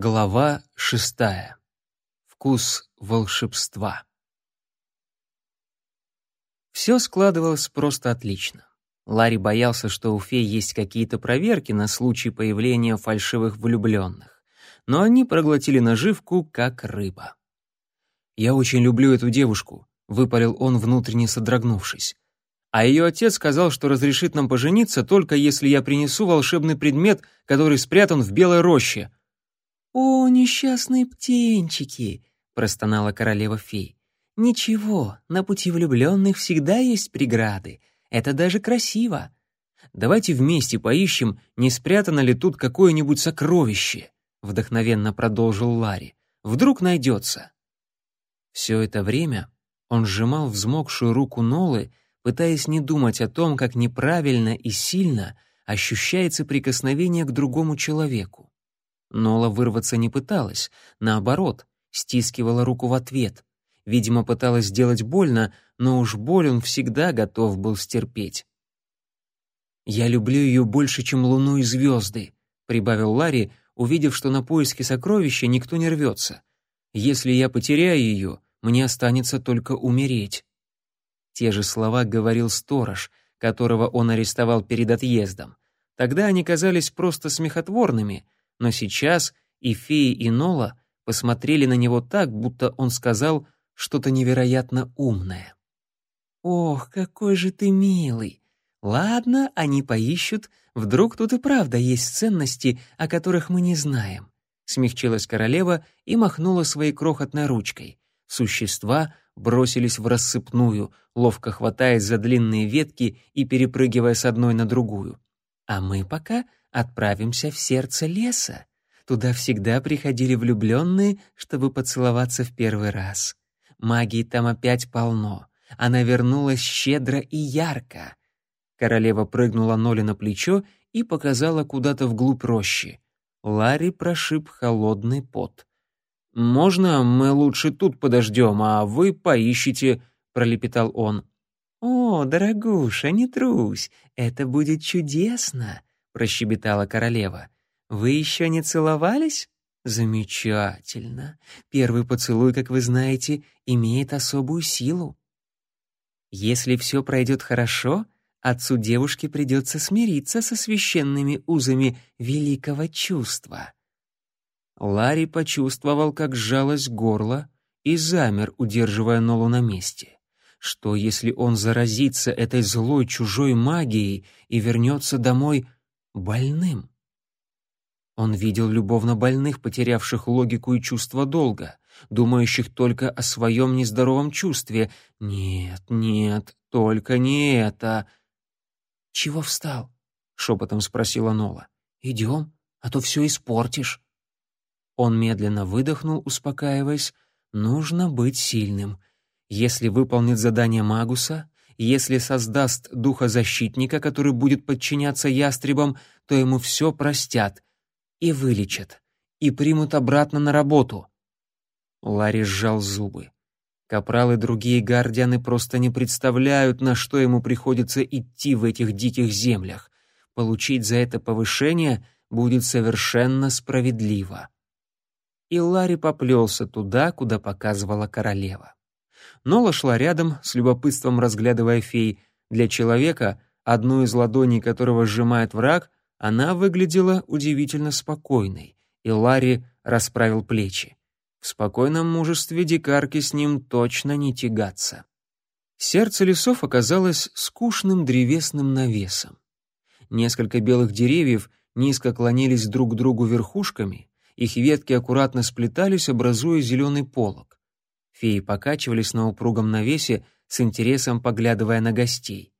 Глава шестая. Вкус волшебства. Все складывалось просто отлично. Ларри боялся, что у фей есть какие-то проверки на случай появления фальшивых влюбленных, но они проглотили наживку, как рыба. «Я очень люблю эту девушку», — выпалил он, внутренне содрогнувшись. «А ее отец сказал, что разрешит нам пожениться, только если я принесу волшебный предмет, который спрятан в белой роще», «О, несчастные птенчики!» — простонала королева-фей. «Ничего, на пути влюбленных всегда есть преграды. Это даже красиво. Давайте вместе поищем, не спрятано ли тут какое-нибудь сокровище», — вдохновенно продолжил Ларри. «Вдруг найдется». Все это время он сжимал взмокшую руку Нолы, пытаясь не думать о том, как неправильно и сильно ощущается прикосновение к другому человеку. Нола вырваться не пыталась, наоборот, стискивала руку в ответ. Видимо, пыталась сделать больно, но уж боль он всегда готов был стерпеть. «Я люблю ее больше, чем луну и звезды», — прибавил Ларри, увидев, что на поиски сокровища никто не рвется. «Если я потеряю ее, мне останется только умереть». Те же слова говорил сторож, которого он арестовал перед отъездом. Тогда они казались просто смехотворными — но сейчас и феи, и Нола посмотрели на него так, будто он сказал что-то невероятно умное. «Ох, какой же ты милый! Ладно, они поищут, вдруг тут и правда есть ценности, о которых мы не знаем». Смягчилась королева и махнула своей крохотной ручкой. Существа бросились в рассыпную, ловко хватаясь за длинные ветки и перепрыгивая с одной на другую. А мы пока отправимся в сердце леса. Туда всегда приходили влюбленные, чтобы поцеловаться в первый раз. Магии там опять полно. Она вернулась щедро и ярко. Королева прыгнула Ноли на плечо и показала куда-то вглубь рощи. Ларри прошиб холодный пот. «Можно мы лучше тут подождем, а вы поищите», — пролепетал он. «О, дорогуша, не трусь, это будет чудесно», — прощебетала королева. «Вы еще не целовались?» «Замечательно. Первый поцелуй, как вы знаете, имеет особую силу. Если все пройдет хорошо, отцу девушки придется смириться со священными узами великого чувства». Ларри почувствовал, как сжалось горло, и замер, удерживая Нолу на месте. Что, если он заразится этой злой чужой магией и вернется домой больным. Он видел любовно больных, потерявших логику и чувство долга, думающих только о своем нездоровом чувстве. Нет, нет, только не это. «Чего встал?» — шепотом спросила Нола. «Идем, а то все испортишь». Он медленно выдохнул, успокаиваясь. «Нужно быть сильным. Если выполнит задание Магуса, если создаст духозащитника, который будет подчиняться ястребам, то ему все простят и вылечат, и примут обратно на работу. Ларри сжал зубы. Капрал и другие гардианы просто не представляют, на что ему приходится идти в этих диких землях. Получить за это повышение будет совершенно справедливо. И Ларри поплелся туда, куда показывала королева. Нола шла рядом, с любопытством разглядывая фей. Для человека, одну из ладоней которого сжимает враг, она выглядела удивительно спокойной, и Ларри расправил плечи. В спокойном мужестве дикарки с ним точно не тягаться. Сердце лесов оказалось скучным древесным навесом. Несколько белых деревьев низко клонились друг к другу верхушками, их ветки аккуратно сплетались, образуя зеленый полог. Феи покачивались на упругом навесе, с интересом поглядывая на гостей.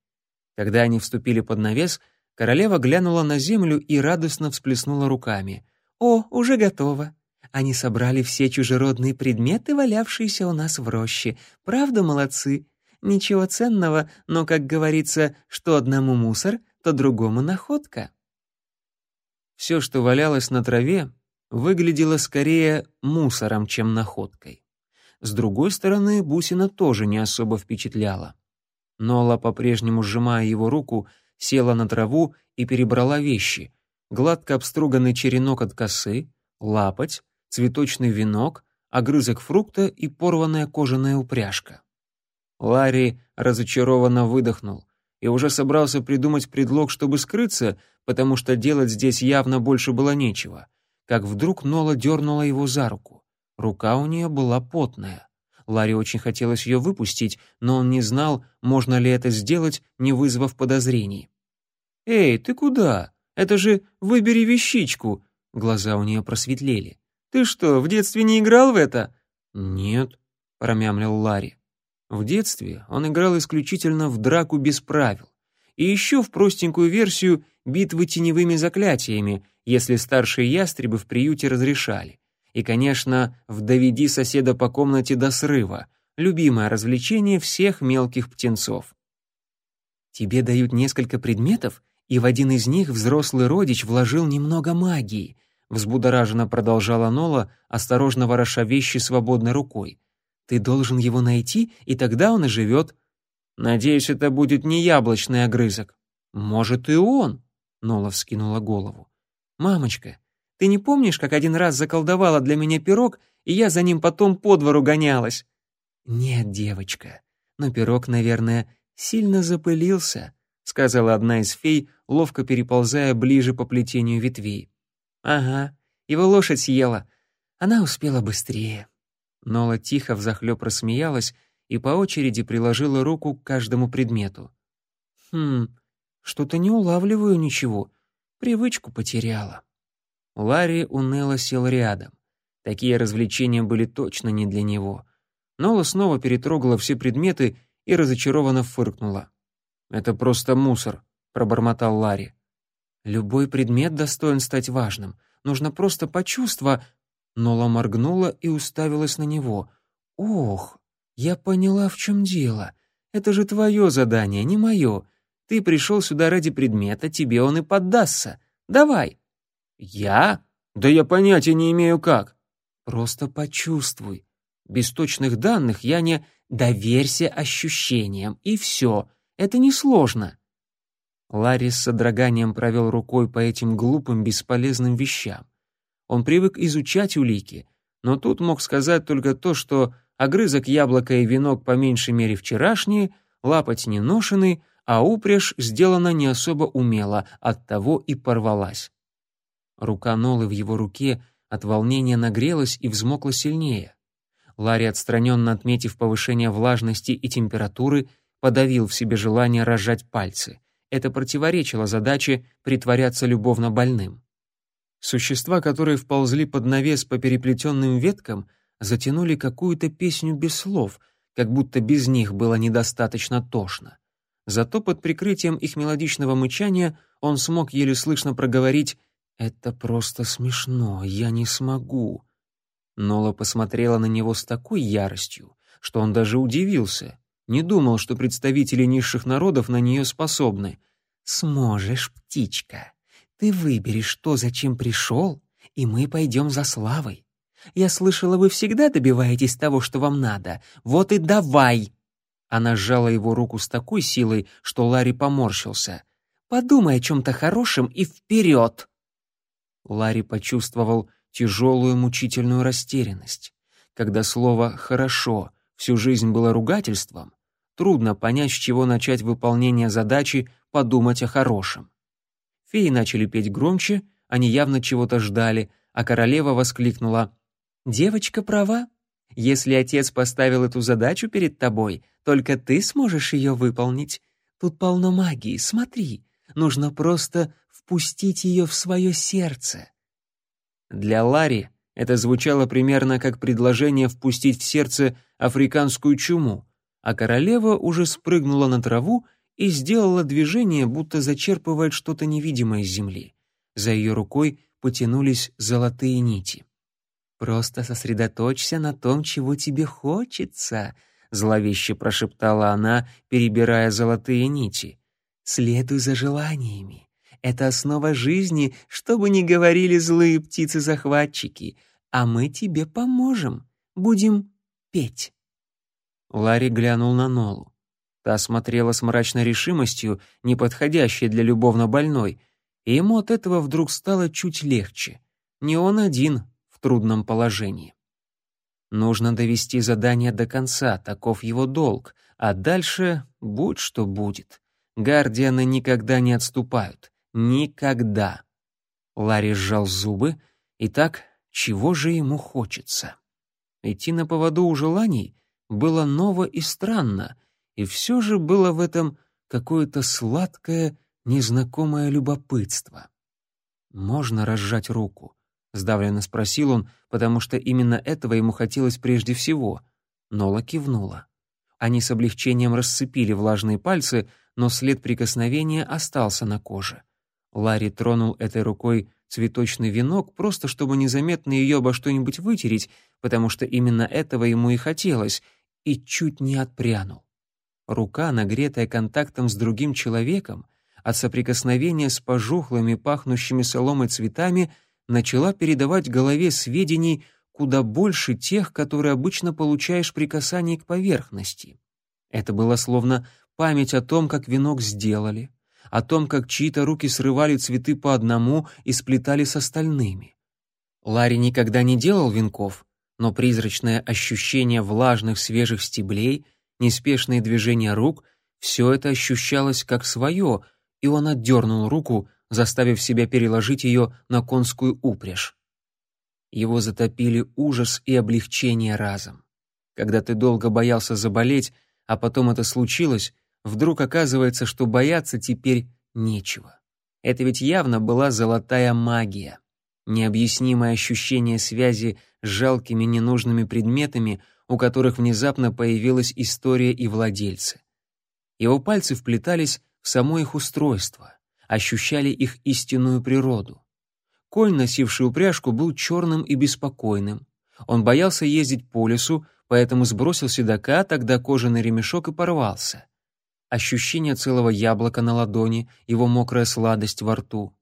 Когда они вступили под навес, королева глянула на землю и радостно всплеснула руками. «О, уже готово! Они собрали все чужеродные предметы, валявшиеся у нас в роще. Правда, молодцы? Ничего ценного, но, как говорится, что одному мусор, то другому находка». Все, что валялось на траве, выглядело скорее мусором, чем находкой. С другой стороны, бусина тоже не особо впечатляла. Нола, по-прежнему сжимая его руку, села на траву и перебрала вещи. Гладко обструганный черенок от косы, лапоть, цветочный венок, огрызок фрукта и порванная кожаная упряжка. Ларри разочарованно выдохнул и уже собрался придумать предлог, чтобы скрыться, потому что делать здесь явно больше было нечего, как вдруг Нола дернула его за руку. Рука у нее была потная. Ларри очень хотелось ее выпустить, но он не знал, можно ли это сделать, не вызвав подозрений. «Эй, ты куда? Это же выбери вещичку!» Глаза у нее просветлели. «Ты что, в детстве не играл в это?» «Нет», — промямлил Ларри. В детстве он играл исключительно в драку без правил. И еще в простенькую версию битвы теневыми заклятиями, если старшие ястребы в приюте разрешали. И, конечно, в «Доведи соседа по комнате до срыва», любимое развлечение всех мелких птенцов. «Тебе дают несколько предметов, и в один из них взрослый родич вложил немного магии», взбудораженно продолжала Нола, осторожно вороша вещи свободной рукой. Ты должен его найти, и тогда он оживет. Надеюсь, это будет не яблочный огрызок. Может, и он. Нола вскинула голову. Мамочка, ты не помнишь, как один раз заколдовала для меня пирог, и я за ним потом по двору гонялась? Нет, девочка, но пирог, наверное, сильно запылился, сказала одна из фей, ловко переползая ближе по плетению ветвей. Ага, его лошадь съела. Она успела быстрее. Нола тихо взахлёб рассмеялась и по очереди приложила руку к каждому предмету. «Хм, что-то не улавливаю ничего. Привычку потеряла». Ларри уныло сел рядом. Такие развлечения были точно не для него. Нола снова перетрогала все предметы и разочарованно фыркнула. «Это просто мусор», — пробормотал Ларри. «Любой предмет достоин стать важным. Нужно просто почувствовать...» Нола моргнула и уставилась на него. «Ох, я поняла, в чем дело. Это же твое задание, не мое. Ты пришел сюда ради предмета, тебе он и поддастся. Давай». «Я? Да я понятия не имею как». «Просто почувствуй. Без точных данных я не... Доверься ощущениям, и все. Это несложно». Ларри с содроганием провел рукой по этим глупым, бесполезным вещам. Он привык изучать улики, но тут мог сказать только то, что огрызок яблока и венок по меньшей мере вчерашние, лапоть не ношеный, а упряжь сделана не особо умело, оттого и порвалась. Рука Нолы в его руке от волнения нагрелась и взмокла сильнее. Ларри, отстраненно отметив повышение влажности и температуры, подавил в себе желание разжать пальцы. Это противоречило задаче притворяться любовно больным. Существа, которые вползли под навес по переплетенным веткам, затянули какую-то песню без слов, как будто без них было недостаточно тошно. Зато под прикрытием их мелодичного мычания он смог еле слышно проговорить «Это просто смешно, я не смогу». Нола посмотрела на него с такой яростью, что он даже удивился, не думал, что представители низших народов на нее способны. «Сможешь, птичка», ты выберешь, что зачем пришел, и мы пойдем за славой. Я слышала, вы всегда добиваетесь того, что вам надо. Вот и давай!» Она сжала его руку с такой силой, что Ларри поморщился. «Подумай о чем-то хорошем и вперед!» Ларри почувствовал тяжелую мучительную растерянность. Когда слово «хорошо» всю жизнь было ругательством, трудно понять, с чего начать выполнение задачи подумать о хорошем. Феи начали петь громче, они явно чего-то ждали, а королева воскликнула «Девочка права. Если отец поставил эту задачу перед тобой, только ты сможешь ее выполнить. Тут полно магии, смотри. Нужно просто впустить ее в свое сердце». Для Ларри это звучало примерно как предложение впустить в сердце африканскую чуму, а королева уже спрыгнула на траву и сделала движение, будто зачерпывает что-то невидимое из земли. За ее рукой потянулись золотые нити. «Просто сосредоточься на том, чего тебе хочется», — зловеще прошептала она, перебирая золотые нити. «Следуй за желаниями. Это основа жизни, что бы ни говорили злые птицы-захватчики. А мы тебе поможем. Будем петь». Ларри глянул на Нолу. Та смотрела с мрачной решимостью, не подходящей для любовно больной, и ему от этого вдруг стало чуть легче. Не он один, в трудном положении. Нужно довести задание до конца, таков его долг, а дальше будь что будет. Гардианы никогда не отступают. Никогда. Ларри сжал зубы. И так, чего же ему хочется? Идти на поводу у желаний было ново и странно, и все же было в этом какое-то сладкое, незнакомое любопытство. «Можно разжать руку?» — сдавленно спросил он, потому что именно этого ему хотелось прежде всего. Нола кивнула. Они с облегчением расцепили влажные пальцы, но след прикосновения остался на коже. Ларри тронул этой рукой цветочный венок, просто чтобы незаметно ее обо что-нибудь вытереть, потому что именно этого ему и хотелось, и чуть не отпрянул. Рука, нагретая контактом с другим человеком, от соприкосновения с пожухлыми, пахнущими соломой цветами, начала передавать голове сведений куда больше тех, которые обычно получаешь при касании к поверхности. Это было словно память о том, как венок сделали, о том, как чьи-то руки срывали цветы по одному и сплетали с остальными. Ларри никогда не делал венков, но призрачное ощущение влажных свежих стеблей, неспешные движения рук — все это ощущалось как свое, и он отдернул руку, заставив себя переложить ее на конскую упряжь. Его затопили ужас и облегчение разом. Когда ты долго боялся заболеть, а потом это случилось, вдруг оказывается, что бояться теперь нечего. Это ведь явно была золотая магия. Необъяснимое ощущение связи с жалкими ненужными предметами, у которых внезапно появилась история и владельцы. Его пальцы вплетались в само их устройство, ощущали их истинную природу. Конь, носивший упряжку, был черным и беспокойным. Он боялся ездить по лесу, поэтому сбросил седока, тогда кожаный ремешок и порвался. Ощущение целого яблока на ладони, его мокрая сладость во рту.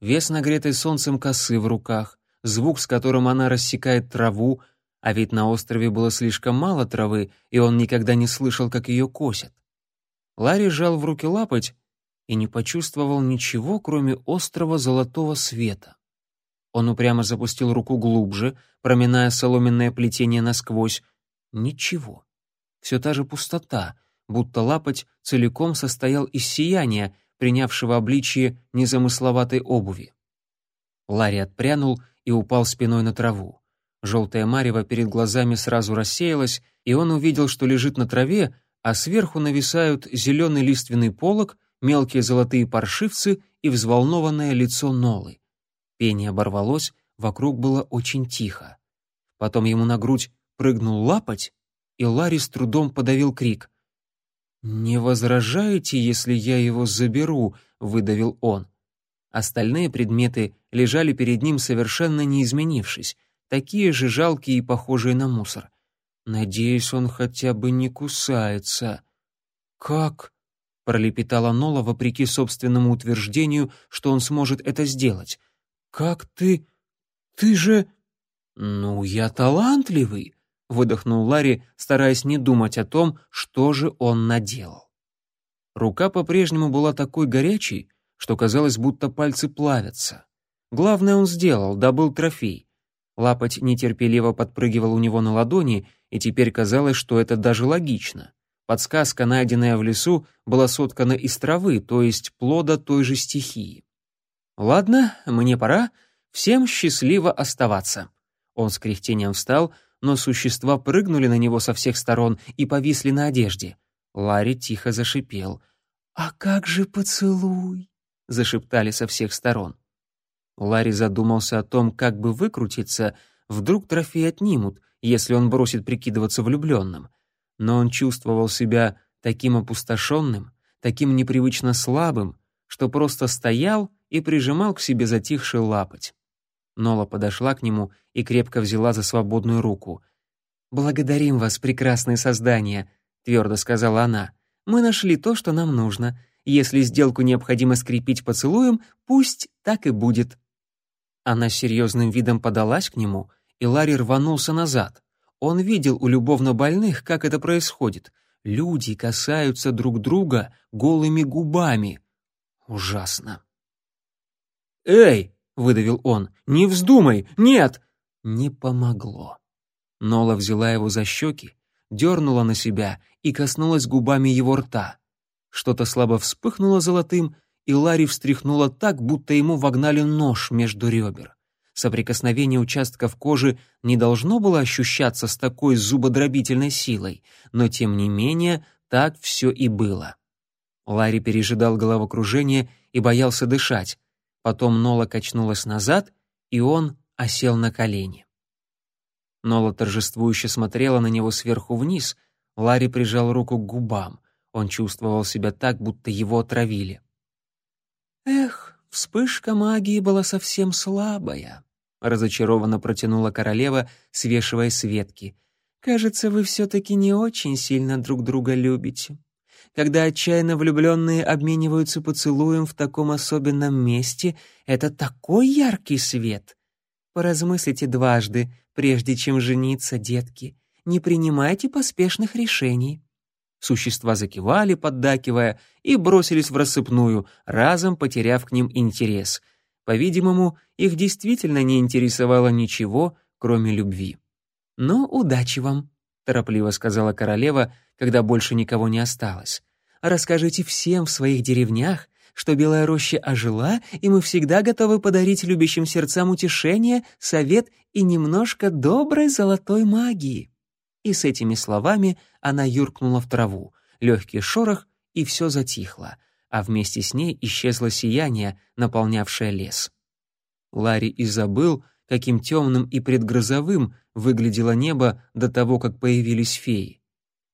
Вес нагретой солнцем косы в руках, звук, с которым она рассекает траву, а ведь на острове было слишком мало травы, и он никогда не слышал, как ее косят. Ларри сжал в руки лапоть и не почувствовал ничего, кроме острого золотого света. Он упрямо запустил руку глубже, проминая соломенное плетение насквозь. Ничего. Все та же пустота, будто лапоть целиком состоял из сияния, принявшего обличие незамысловатой обуви. Ларри отпрянул и упал спиной на траву. Желтая марево перед глазами сразу рассеялась, и он увидел, что лежит на траве, а сверху нависают зеленый лиственный полог, мелкие золотые паршивцы и взволнованное лицо Нолы. Пение оборвалось, вокруг было очень тихо. Потом ему на грудь прыгнул лапоть, и Ларри с трудом подавил крик. «Не возражаете, если я его заберу?» — выдавил он. Остальные предметы лежали перед ним совершенно не изменившись, такие же жалкие и похожие на мусор. Надеюсь, он хотя бы не кусается. «Как?» — пролепетала Нола вопреки собственному утверждению, что он сможет это сделать. «Как ты? Ты же...» «Ну, я талантливый», — выдохнул Ларри, стараясь не думать о том, что же он наделал. Рука по-прежнему была такой горячей, что казалось, будто пальцы плавятся. Главное он сделал, добыл трофей. Лапоть нетерпеливо подпрыгивал у него на ладони, и теперь казалось, что это даже логично. Подсказка, найденная в лесу, была соткана из травы, то есть плода той же стихии. «Ладно, мне пора. Всем счастливо оставаться». Он с кряхтением встал, но существа прыгнули на него со всех сторон и повисли на одежде. Ларри тихо зашипел. «А как же поцелуй?» — зашептали со всех сторон. Ларри задумался о том, как бы выкрутиться, вдруг трофей отнимут, если он бросит прикидываться влюбленным. Но он чувствовал себя таким опустошенным, таким непривычно слабым, что просто стоял и прижимал к себе затихший лапоть. Нола подошла к нему и крепко взяла за свободную руку. «Благодарим вас, прекрасные создания», — твердо сказала она. «Мы нашли то, что нам нужно. Если сделку необходимо скрепить поцелуем, пусть так и будет». Она серьезным видом подалась к нему, и Ларри рванулся назад. Он видел у любовно больных, как это происходит. Люди касаются друг друга голыми губами. Ужасно. «Эй!» — выдавил он. «Не вздумай! Нет!» не помогло. Нола взяла его за щеки, дернула на себя и коснулась губами его рта. Что-то слабо вспыхнуло золотым, и Ларри встряхнула так, будто ему вогнали нож между ребер. Соприкосновение участков кожи не должно было ощущаться с такой зубодробительной силой, но тем не менее так все и было. Ларри пережидал головокружение и боялся дышать. Потом Нола качнулась назад, и он осел на колени. Нола торжествующе смотрела на него сверху вниз. Ларри прижал руку к губам. Он чувствовал себя так, будто его отравили. «Эх, вспышка магии была совсем слабая», — разочарованно протянула королева, свешивая с ветки. «Кажется, вы все-таки не очень сильно друг друга любите. Когда отчаянно влюбленные обмениваются поцелуем в таком особенном месте, это такой яркий свет. Поразмыслите дважды, прежде чем жениться, детки. Не принимайте поспешных решений». Существа закивали, поддакивая, и бросились в рассыпную, разом потеряв к ним интерес. По-видимому, их действительно не интересовало ничего, кроме любви. «Но удачи вам», — торопливо сказала королева, когда больше никого не осталось. «Расскажите всем в своих деревнях, что Белая роща ожила, и мы всегда готовы подарить любящим сердцам утешение, совет и немножко доброй золотой магии». И с этими словами она юркнула в траву, легкий шорох, и все затихло, а вместе с ней исчезло сияние, наполнявшее лес. Ларри и забыл, каким темным и предгрозовым выглядело небо до того, как появились феи.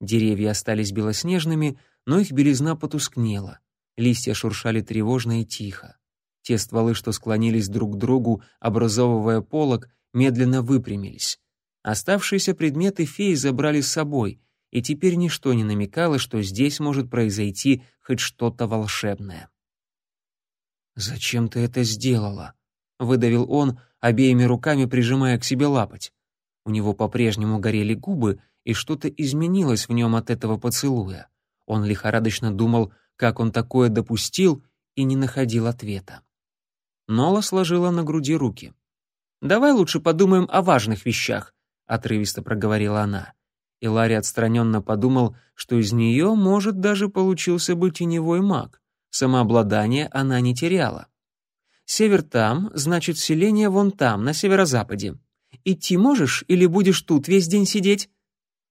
Деревья остались белоснежными, но их белизна потускнела. Листья шуршали тревожно и тихо. Те стволы, что склонились друг к другу, образовывая полог, медленно выпрямились. Оставшиеся предметы феи забрали с собой, и теперь ничто не намекало, что здесь может произойти хоть что-то волшебное. «Зачем ты это сделала?» — выдавил он, обеими руками прижимая к себе лапоть. У него по-прежнему горели губы, и что-то изменилось в нем от этого поцелуя. Он лихорадочно думал, как он такое допустил, и не находил ответа. Нола сложила на груди руки. «Давай лучше подумаем о важных вещах», — отрывисто проговорила она. И Ларри отстраненно подумал, что из нее, может, даже получился бы теневой маг. Самообладание она не теряла. «Север там, значит, селение вон там, на северо-западе. Идти можешь или будешь тут весь день сидеть?»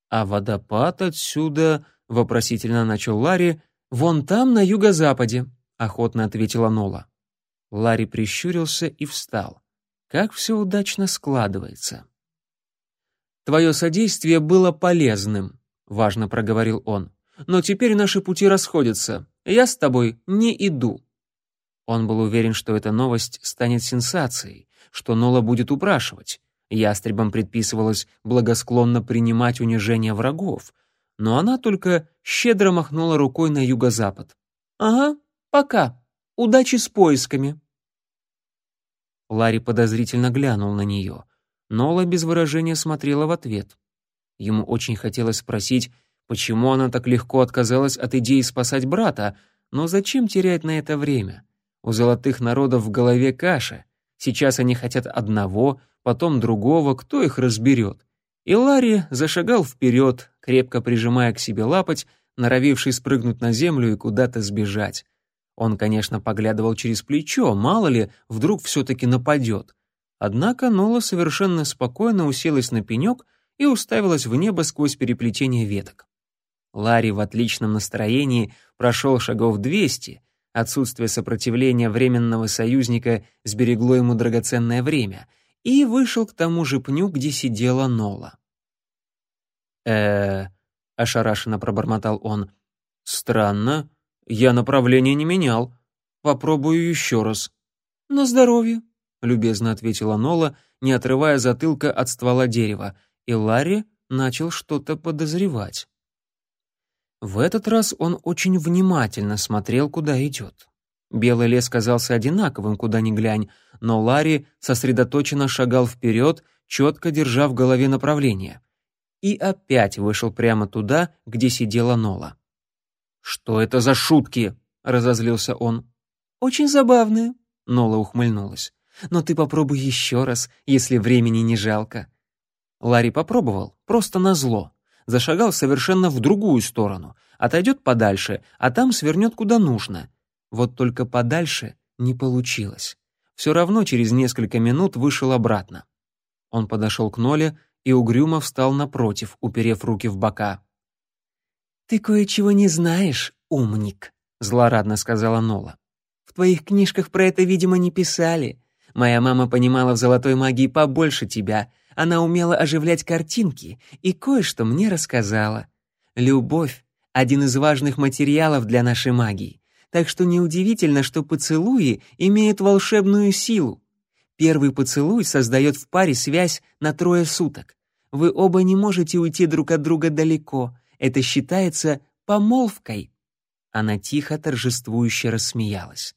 «А водопад отсюда...» — вопросительно начал Ларри. «Вон там, на юго-западе», — охотно ответила Нола. Ларри прищурился и встал. Как все удачно складывается. Твое содействие было полезным», — важно проговорил он. «Но теперь наши пути расходятся. Я с тобой не иду». Он был уверен, что эта новость станет сенсацией, что Нола будет упрашивать. Ястребам предписывалось благосклонно принимать унижение врагов, но она только щедро махнула рукой на юго-запад. «Ага, пока. Удачи с поисками». Ларри подозрительно глянул на нее. Нола без выражения смотрела в ответ. Ему очень хотелось спросить, почему она так легко отказалась от идеи спасать брата, но зачем терять на это время? У золотых народов в голове каша. Сейчас они хотят одного, потом другого, кто их разберет? И Ларри зашагал вперед, крепко прижимая к себе лапоть, норовивший спрыгнуть на землю и куда-то сбежать. Он, конечно, поглядывал через плечо, мало ли, вдруг все-таки нападет. Однако Нола совершенно спокойно уселась на пенек и уставилась в небо сквозь переплетение веток. Ларри в отличном настроении прошел шагов двести, отсутствие сопротивления временного союзника сберегло ему драгоценное время, и вышел к тому же пню, где сидела Нола. э ошарашенно пробормотал он. «Странно. Я направление не менял. Попробую еще раз». «На здоровье», любезно ответила Нола, не отрывая затылка от ствола дерева, и Ларри начал что-то подозревать. В этот раз он очень внимательно смотрел, куда идет. Белый лес казался одинаковым, куда ни глянь, но Ларри сосредоточенно шагал вперед, четко держа в голове направление. И опять вышел прямо туда, где сидела Нола. «Что это за шутки?» — разозлился он. «Очень забавные», — Нола ухмыльнулась. но ты попробуй еще раз, если времени не жалко». Ларри попробовал, просто назло. Зашагал совершенно в другую сторону, отойдет подальше, а там свернет куда нужно. Вот только подальше не получилось. Все равно через несколько минут вышел обратно. Он подошел к Ноле и угрюмо встал напротив, уперев руки в бока. «Ты кое-чего не знаешь, умник», — злорадно сказала Нола. «В твоих книжках про это, видимо, не писали. Моя мама понимала в золотой магии побольше тебя. Она умела оживлять картинки и кое-что мне рассказала. Любовь — один из важных материалов для нашей магии, так что неудивительно, что поцелуи имеют волшебную силу. Первый поцелуй создает в паре связь на трое суток. Вы оба не можете уйти друг от друга далеко. Это считается помолвкой. Она тихо, торжествующе рассмеялась.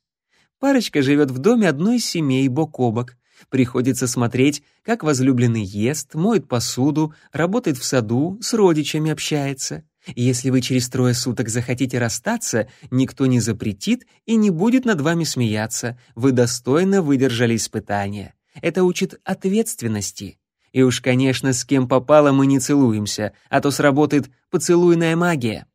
Парочка живет в доме одной семей бок о бок. Приходится смотреть, как возлюбленный ест, моет посуду, работает в саду, с родичами общается. Если вы через трое суток захотите расстаться, никто не запретит и не будет над вами смеяться. Вы достойно выдержали испытание. Это учит ответственности. И уж, конечно, с кем попало мы не целуемся, а то сработает поцелуйная магия.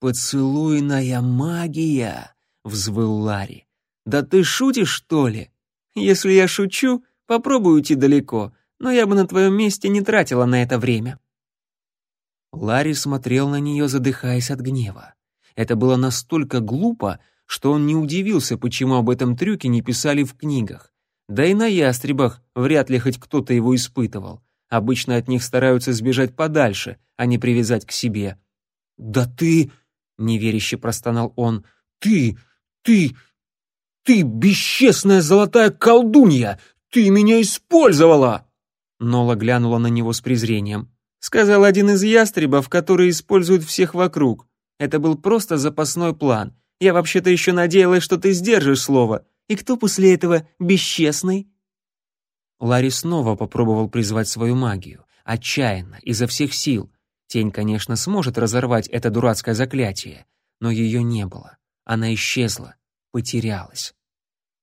«Поцелуйная магия!» — взвыл Ларри. «Да ты шутишь, что ли?» «Если я шучу, попробуй уйти далеко, но я бы на твоем месте не тратила на это время». Ларри смотрел на нее, задыхаясь от гнева. Это было настолько глупо, что он не удивился, почему об этом трюке не писали в книгах. Да и на ястребах вряд ли хоть кто-то его испытывал. Обычно от них стараются сбежать подальше, а не привязать к себе. «Да ты...» — неверяще простонал он. «Ты... ты... ты бесчестная золотая колдунья! Ты меня использовала!» Нола глянула на него с презрением сказал один из ястребов, которые используют всех вокруг. Это был просто запасной план. Я вообще-то еще надеялась, что ты сдержишь слово. И кто после этого бесчестный?» Ларри снова попробовал призвать свою магию. Отчаянно, изо всех сил. Тень, конечно, сможет разорвать это дурацкое заклятие, но ее не было. Она исчезла, потерялась.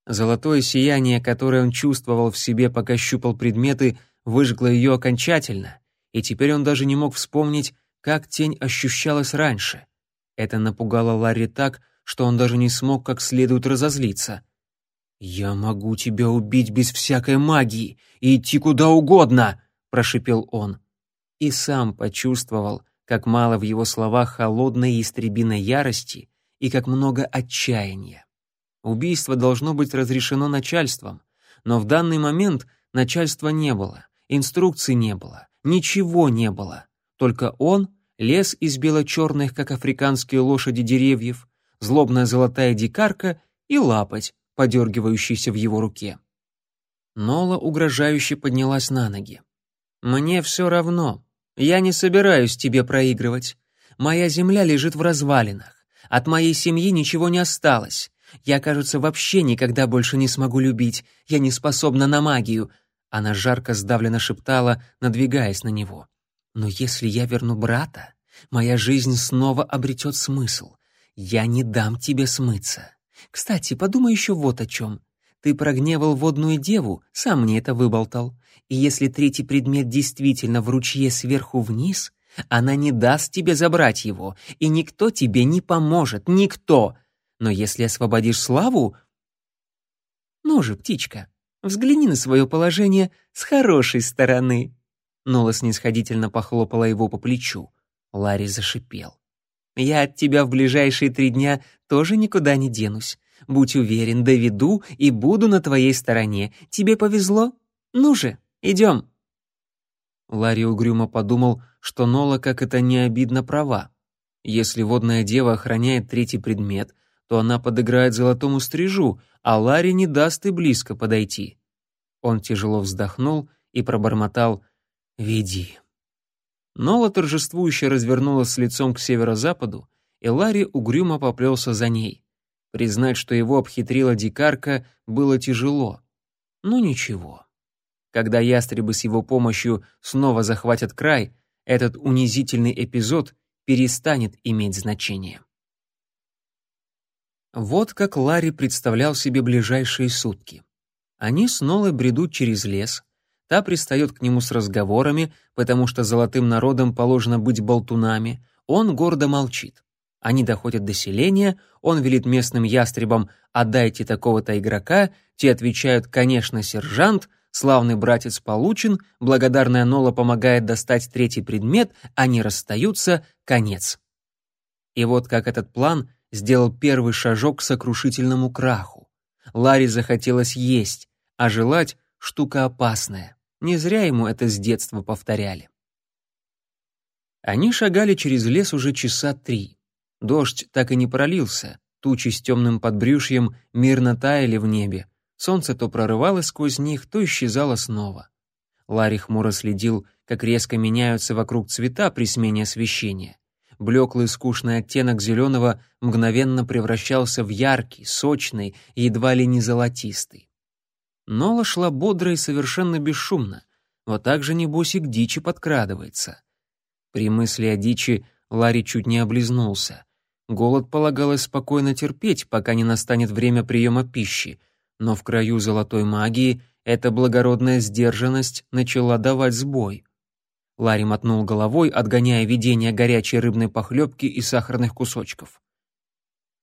Золотое сияние, которое он чувствовал в себе, пока щупал предметы, выжгло ее окончательно, и теперь он даже не мог вспомнить, как тень ощущалась раньше. Это напугало Ларри так, что он даже не смог как следует разозлиться. «Я могу тебя убить без всякой магии и идти куда угодно!» — прошипел он. И сам почувствовал, как мало в его словах холодной и истребиной ярости и как много отчаяния. Убийство должно быть разрешено начальством, но в данный момент начальства не было, инструкций не было, Ничего не было. Только он, лес из бело-черных, как африканские лошади, деревьев, злобная золотая дикарка и лапоть, подергивающийся в его руке. Нола угрожающе поднялась на ноги. «Мне все равно. Я не собираюсь тебе проигрывать. Моя земля лежит в развалинах. От моей семьи ничего не осталось. Я, кажется, вообще никогда больше не смогу любить. Я не способна на магию. Она жарко сдавленно шептала, надвигаясь на него. «Но если я верну брата, моя жизнь снова обретет смысл. Я не дам тебе смыться. Кстати, подумай еще вот о чем. Ты прогневал водную деву, сам мне это выболтал. И если третий предмет действительно в ручье сверху вниз, она не даст тебе забрать его, и никто тебе не поможет, никто. Но если освободишь славу... Ну же, птичка, Взгляни на свое положение с хорошей стороны». Нола снисходительно похлопала его по плечу. Ларри зашипел. «Я от тебя в ближайшие три дня тоже никуда не денусь. Будь уверен, доведу и буду на твоей стороне. Тебе повезло? Ну же, идем». Ларри угрюмо подумал, что Нола как это не обидно права. Если водная дева охраняет третий предмет, то она подыграет золотому стрижу, а Ларри не даст и близко подойти. Он тяжело вздохнул и пробормотал «Веди». Нола торжествующе развернулась лицом к северо-западу, и Ларри угрюмо поплелся за ней. Признать, что его обхитрила дикарка, было тяжело. Но ничего. Когда ястребы с его помощью снова захватят край, этот унизительный эпизод перестанет иметь значение. Вот как Ларри представлял себе ближайшие сутки. Они с Нолой бредут через лес. Та пристает к нему с разговорами, потому что золотым народам положено быть болтунами. Он гордо молчит. Они доходят до селения, он велит местным ястребам «отдайте такого-то игрока», те отвечают «конечно, сержант», славный братец получен, благодарная Нола помогает достать третий предмет, они расстаются, конец. И вот как этот план сделал первый шажок к сокрушительному краху. Ларри захотелось есть, а желать — штука опасная. Не зря ему это с детства повторяли. Они шагали через лес уже часа три. Дождь так и не пролился, тучи с темным подбрюшьем мирно таяли в небе, солнце то прорывалось сквозь них, то исчезало снова. Ларри хмуро следил, как резко меняются вокруг цвета при смене освещения. Блеклый скучный оттенок зеленого мгновенно превращался в яркий, сочный, едва ли не золотистый. Нола шла бодро и совершенно бесшумно. Вот так же, небось, и к дичи подкрадывается. При мысли о дичи Ларри чуть не облизнулся. Голод полагалось спокойно терпеть, пока не настанет время приема пищи, но в краю золотой магии эта благородная сдержанность начала давать сбой. Ларри мотнул головой, отгоняя видение горячей рыбной похлебки и сахарных кусочков.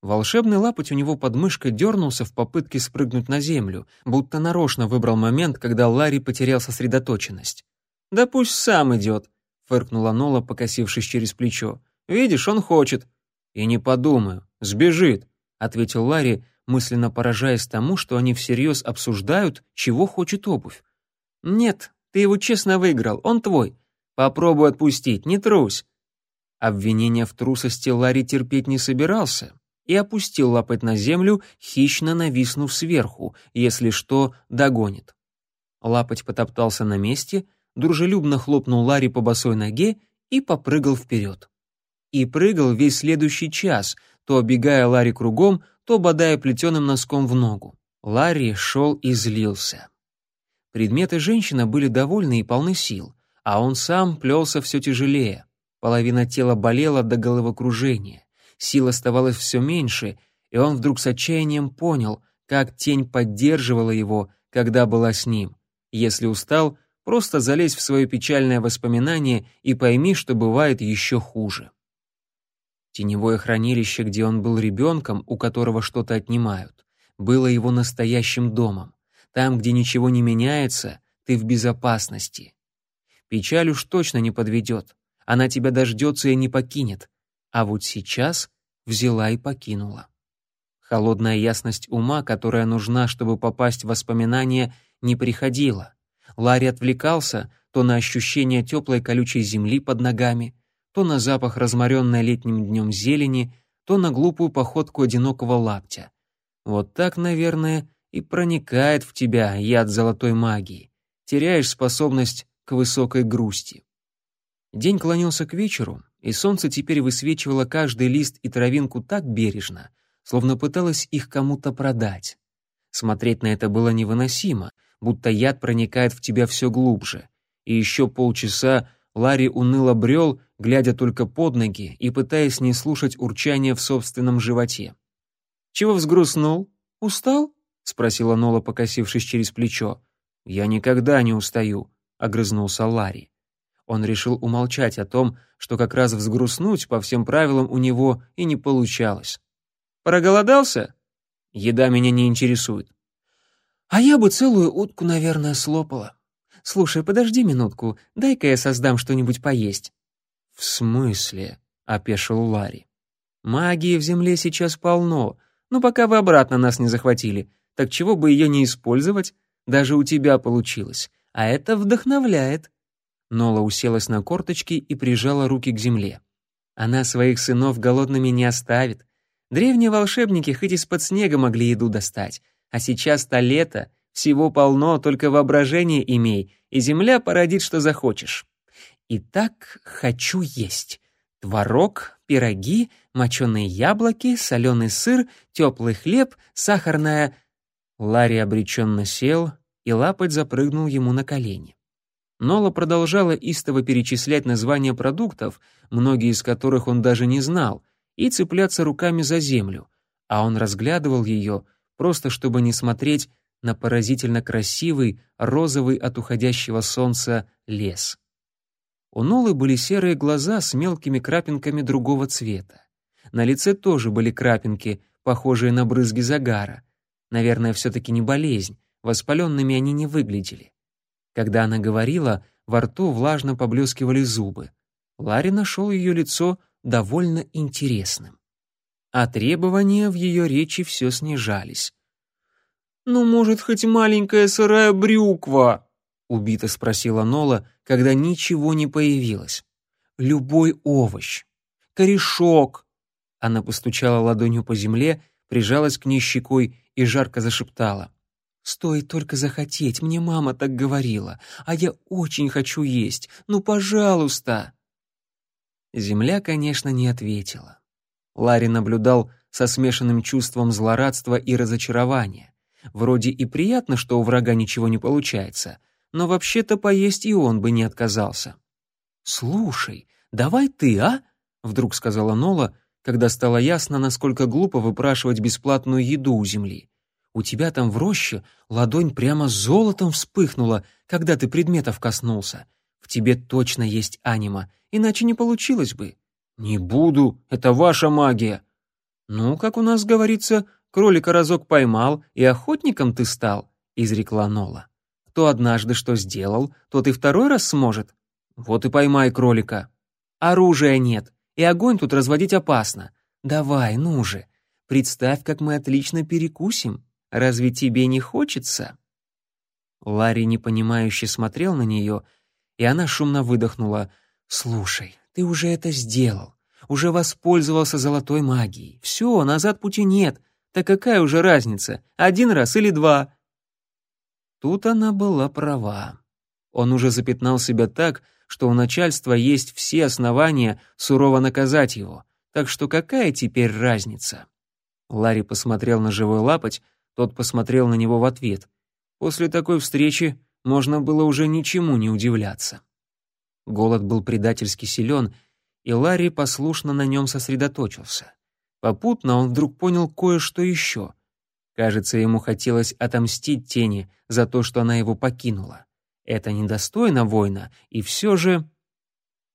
Волшебный лапоть у него под мышкой дернулся в попытке спрыгнуть на землю, будто нарочно выбрал момент, когда Ларри потерял сосредоточенность. «Да пусть сам идет», — фыркнула Нола, покосившись через плечо. «Видишь, он хочет. «И не подумаю, сбежит», — ответил Ларри, мысленно поражаясь тому, что они всерьез обсуждают, чего хочет обувь. «Нет, ты его честно выиграл, он твой. Попробуй отпустить, не трусь». Обвинение в трусости Ларри терпеть не собирался и опустил лапоть на землю, хищно нависнув сверху, если что, догонит. Лапоть потоптался на месте, дружелюбно хлопнул Ларри по босой ноге и попрыгал вперед и прыгал весь следующий час, то обегая Ларри кругом, то бодая плетеным носком в ногу. Ларри шел и злился. Предметы женщины были довольны и полны сил, а он сам плелся все тяжелее. Половина тела болела до головокружения, сил оставалось все меньше, и он вдруг с отчаянием понял, как тень поддерживала его, когда была с ним. Если устал, просто залезь в свое печальное воспоминание и пойми, что бывает еще хуже. Теневое хранилище, где он был ребенком, у которого что-то отнимают, было его настоящим домом. Там, где ничего не меняется, ты в безопасности. Печаль уж точно не подведет. Она тебя дождется и не покинет. А вот сейчас взяла и покинула. Холодная ясность ума, которая нужна, чтобы попасть в воспоминания, не приходила. Ларри отвлекался то на ощущение теплой колючей земли под ногами, то на запах разморенной летним днем зелени, то на глупую походку одинокого лаптя. Вот так, наверное, и проникает в тебя яд золотой магии. Теряешь способность к высокой грусти. День клонился к вечеру, и солнце теперь высвечивало каждый лист и травинку так бережно, словно пыталось их кому-то продать. Смотреть на это было невыносимо, будто яд проникает в тебя все глубже. И еще полчаса Ларри уныло брел, глядя только под ноги и пытаясь не слушать урчания в собственном животе. «Чего взгрустнул? Устал?» — спросила Нола, покосившись через плечо. «Я никогда не устаю», — огрызнулся Ларри. Он решил умолчать о том, что как раз взгрустнуть по всем правилам у него и не получалось. «Проголодался?» «Еда меня не интересует». «А я бы целую утку, наверное, слопала. Слушай, подожди минутку, дай-ка я создам что-нибудь поесть». «В смысле?» — опешил Ларри. «Магии в земле сейчас полно, но пока вы обратно нас не захватили, так чего бы ее не использовать? Даже у тебя получилось, а это вдохновляет». Нола уселась на корточки и прижала руки к земле. Она своих сынов голодными не оставит. Древние волшебники хоть из-под снега могли еду достать, а сейчас-то лето, всего полно, только воображение имей, и земля породит, что захочешь. Итак, хочу есть. Творог, пироги, моченые яблоки, соленый сыр, теплый хлеб, сахарная... Ларри обреченно сел, и лапоть запрыгнул ему на колени. Нола продолжала истово перечислять названия продуктов, многие из которых он даже не знал, и цепляться руками за землю, а он разглядывал ее, просто чтобы не смотреть на поразительно красивый, розовый от уходящего солнца лес. У Нолы были серые глаза с мелкими крапинками другого цвета. На лице тоже были крапинки, похожие на брызги загара. Наверное, все-таки не болезнь, воспаленными они не выглядели. Когда она говорила, во рту влажно поблескивали зубы. Ларри нашел ее лицо довольно интересным. А требования в ее речи все снижались. «Ну, может, хоть маленькая сырая брюква?» — убито спросила Нола, когда ничего не появилось. «Любой овощ. Корешок». Она постучала ладонью по земле, прижалась к ней щекой и жарко зашептала. «Стоит только захотеть, мне мама так говорила, а я очень хочу есть, ну, пожалуйста!» Земля, конечно, не ответила. Ларри наблюдал со смешанным чувством злорадства и разочарования. Вроде и приятно, что у врага ничего не получается, но вообще-то поесть и он бы не отказался. «Слушай, давай ты, а?» — вдруг сказала Нола, когда стало ясно, насколько глупо выпрашивать бесплатную еду у земли. «У тебя там в роще ладонь прямо золотом вспыхнула, когда ты предметов коснулся. В тебе точно есть анима, иначе не получилось бы». «Не буду, это ваша магия». «Ну, как у нас говорится, кролика разок поймал, и охотником ты стал», — изрекла Нола. «Кто однажды что сделал, тот и второй раз сможет. Вот и поймай кролика. Оружия нет, и огонь тут разводить опасно. Давай, ну же, представь, как мы отлично перекусим. Разве тебе не хочется?» Ларри непонимающе смотрел на нее, и она шумно выдохнула. «Слушай, ты уже это сделал, уже воспользовался золотой магией. Все, назад пути нет. Так какая уже разница, один раз или два?» Тут она была права. Он уже запятнал себя так, что у начальства есть все основания сурово наказать его. Так что какая теперь разница? Ларри посмотрел на живой лапоть, тот посмотрел на него в ответ. После такой встречи можно было уже ничему не удивляться. Голод был предательски силен, и Ларри послушно на нем сосредоточился. Попутно он вдруг понял кое-что еще. Кажется, ему хотелось отомстить тени за то, что она его покинула. Это недостойно воина, и все же...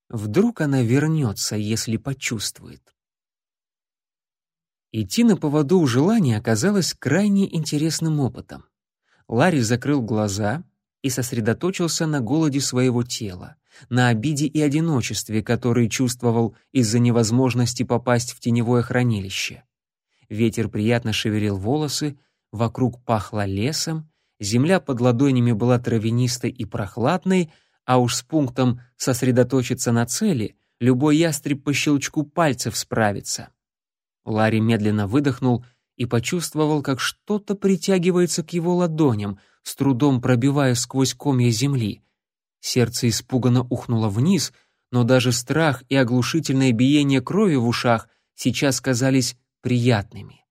Вдруг она вернется, если почувствует. Идти на поводу у желания оказалось крайне интересным опытом. Ларри закрыл глаза и сосредоточился на голоде своего тела на обиде и одиночестве, которые чувствовал из-за невозможности попасть в теневое хранилище. Ветер приятно шевелил волосы, вокруг пахло лесом, земля под ладонями была травянистой и прохладной, а уж с пунктом «сосредоточиться на цели» любой ястреб по щелчку пальцев справится. Ларри медленно выдохнул и почувствовал, как что-то притягивается к его ладоням, с трудом пробивая сквозь комья земли — Сердце испуганно ухнуло вниз, но даже страх и оглушительное биение крови в ушах сейчас казались приятными.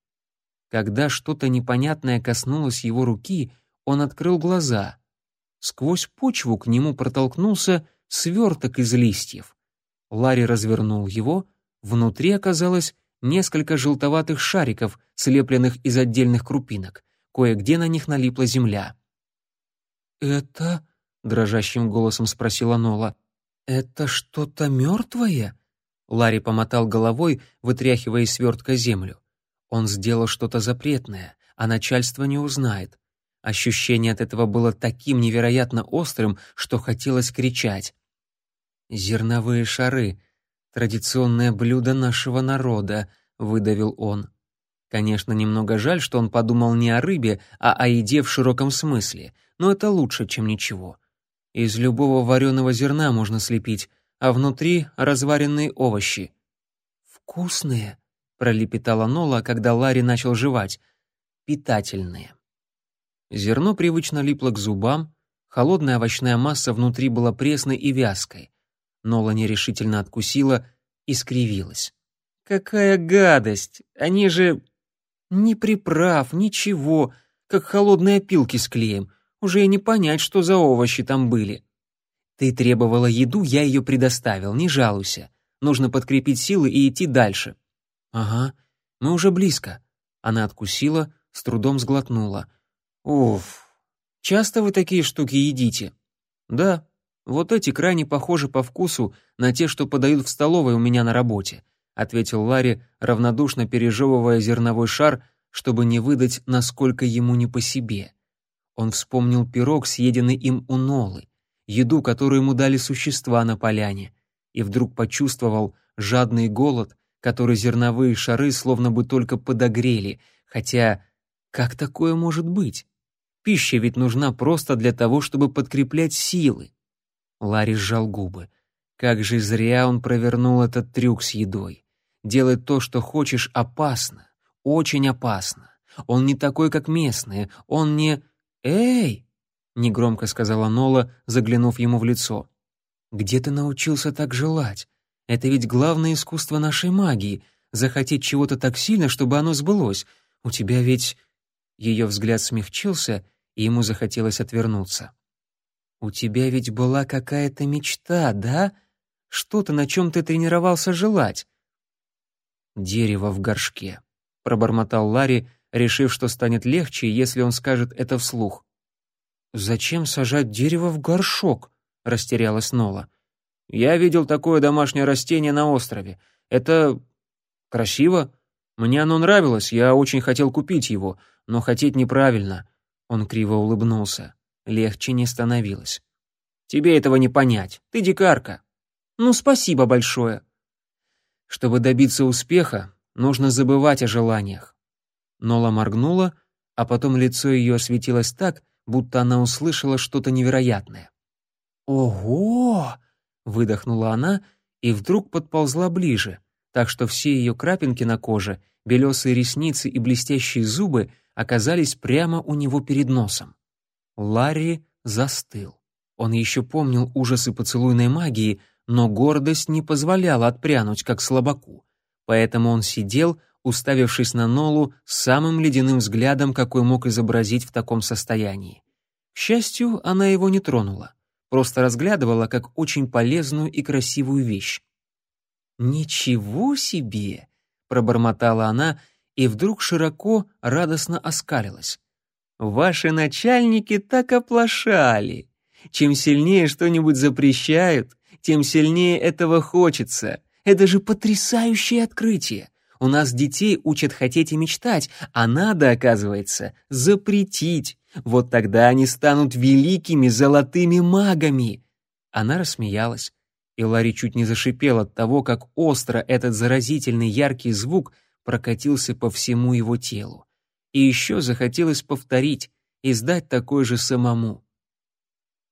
Когда что-то непонятное коснулось его руки, он открыл глаза. Сквозь почву к нему протолкнулся сверток из листьев. Ларри развернул его, внутри оказалось несколько желтоватых шариков, слепленных из отдельных крупинок. Кое-где на них налипла земля. «Это...» — дрожащим голосом спросила Нола. «Это что-то мертвое?» Ларри помотал головой, вытряхивая из свертка землю. Он сделал что-то запретное, а начальство не узнает. Ощущение от этого было таким невероятно острым, что хотелось кричать. «Зерновые шары — традиционное блюдо нашего народа», — выдавил он. Конечно, немного жаль, что он подумал не о рыбе, а о еде в широком смысле, но это лучше, чем ничего. Из любого вареного зерна можно слепить, а внутри разваренные овощи. «Вкусные», — пролепетала Нола, когда Ларри начал жевать. «Питательные». Зерно привычно липло к зубам, холодная овощная масса внутри была пресной и вязкой. Нола нерешительно откусила и скривилась. «Какая гадость! Они же...» «Ни приправ, ничего, как холодные опилки с клеем. Уже и не понять, что за овощи там были. Ты требовала еду, я ее предоставил, не жалуйся. Нужно подкрепить силы и идти дальше. Ага, мы уже близко. Она откусила, с трудом сглотнула. Уф, часто вы такие штуки едите? Да, вот эти крайне похожи по вкусу на те, что подают в столовой у меня на работе, ответил Ларри, равнодушно пережевывая зерновой шар, чтобы не выдать, насколько ему не по себе. Он вспомнил пирог, съеденный им у Нолы, еду, которую ему дали существа на поляне, и вдруг почувствовал жадный голод, который зерновые шары словно бы только подогрели, хотя как такое может быть? Пища ведь нужна просто для того, чтобы подкреплять силы. Ларри сжал губы. Как же зря он провернул этот трюк с едой. Делать то, что хочешь, опасно. Очень опасно. Он не такой, как местные. Он не... «Эй!» — негромко сказала Нола, заглянув ему в лицо. «Где ты научился так желать? Это ведь главное искусство нашей магии — захотеть чего-то так сильно, чтобы оно сбылось. У тебя ведь...» Ее взгляд смягчился, и ему захотелось отвернуться. «У тебя ведь была какая-то мечта, да? Что-то, на чем ты тренировался желать?» «Дерево в горшке», — пробормотал Ларри, решив, что станет легче, если он скажет это вслух. «Зачем сажать дерево в горшок?» — растерялась Нола. «Я видел такое домашнее растение на острове. Это красиво. Мне оно нравилось, я очень хотел купить его, но хотеть неправильно». Он криво улыбнулся. Легче не становилось. «Тебе этого не понять. Ты дикарка». «Ну, спасибо большое». Чтобы добиться успеха, нужно забывать о желаниях. Нола моргнула, а потом лицо ее осветилось так, будто она услышала что-то невероятное. «Ого!» — выдохнула она и вдруг подползла ближе, так что все ее крапинки на коже, белесые ресницы и блестящие зубы оказались прямо у него перед носом. Ларри застыл. Он еще помнил ужасы поцелуйной магии, но гордость не позволяла отпрянуть, как слабаку. Поэтому он сидел, уставившись на Нолу самым ледяным взглядом, какой мог изобразить в таком состоянии. К счастью, она его не тронула, просто разглядывала как очень полезную и красивую вещь. «Ничего себе!» — пробормотала она и вдруг широко, радостно оскалилась. «Ваши начальники так оплошали! Чем сильнее что-нибудь запрещают, тем сильнее этого хочется. Это же потрясающее открытие! У нас детей учат хотеть и мечтать, а надо, оказывается, запретить. Вот тогда они станут великими золотыми магами. Она рассмеялась, и Ларри чуть не зашипел от того, как остро этот заразительный яркий звук прокатился по всему его телу. И еще захотелось повторить, и сдать такое же самому.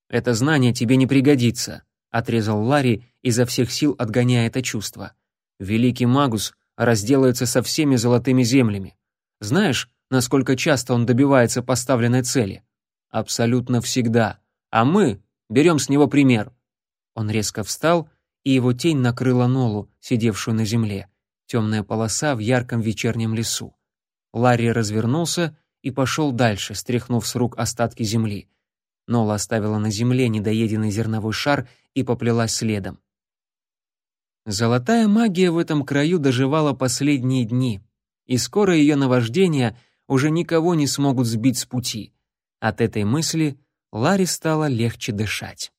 «Это знание тебе не пригодится», — отрезал Ларри, изо всех сил отгоняя это чувство. «Великий Магус разделается со всеми золотыми землями. Знаешь, насколько часто он добивается поставленной цели? Абсолютно всегда. А мы берем с него пример. Он резко встал, и его тень накрыла Нолу, сидевшую на земле. Темная полоса в ярком вечернем лесу. Ларри развернулся и пошел дальше, стряхнув с рук остатки земли. Нола оставила на земле недоеденный зерновой шар и поплелась следом. Золотая магия в этом краю доживала последние дни, и скоро ее наваждения уже никого не смогут сбить с пути. От этой мысли Ларе стало легче дышать.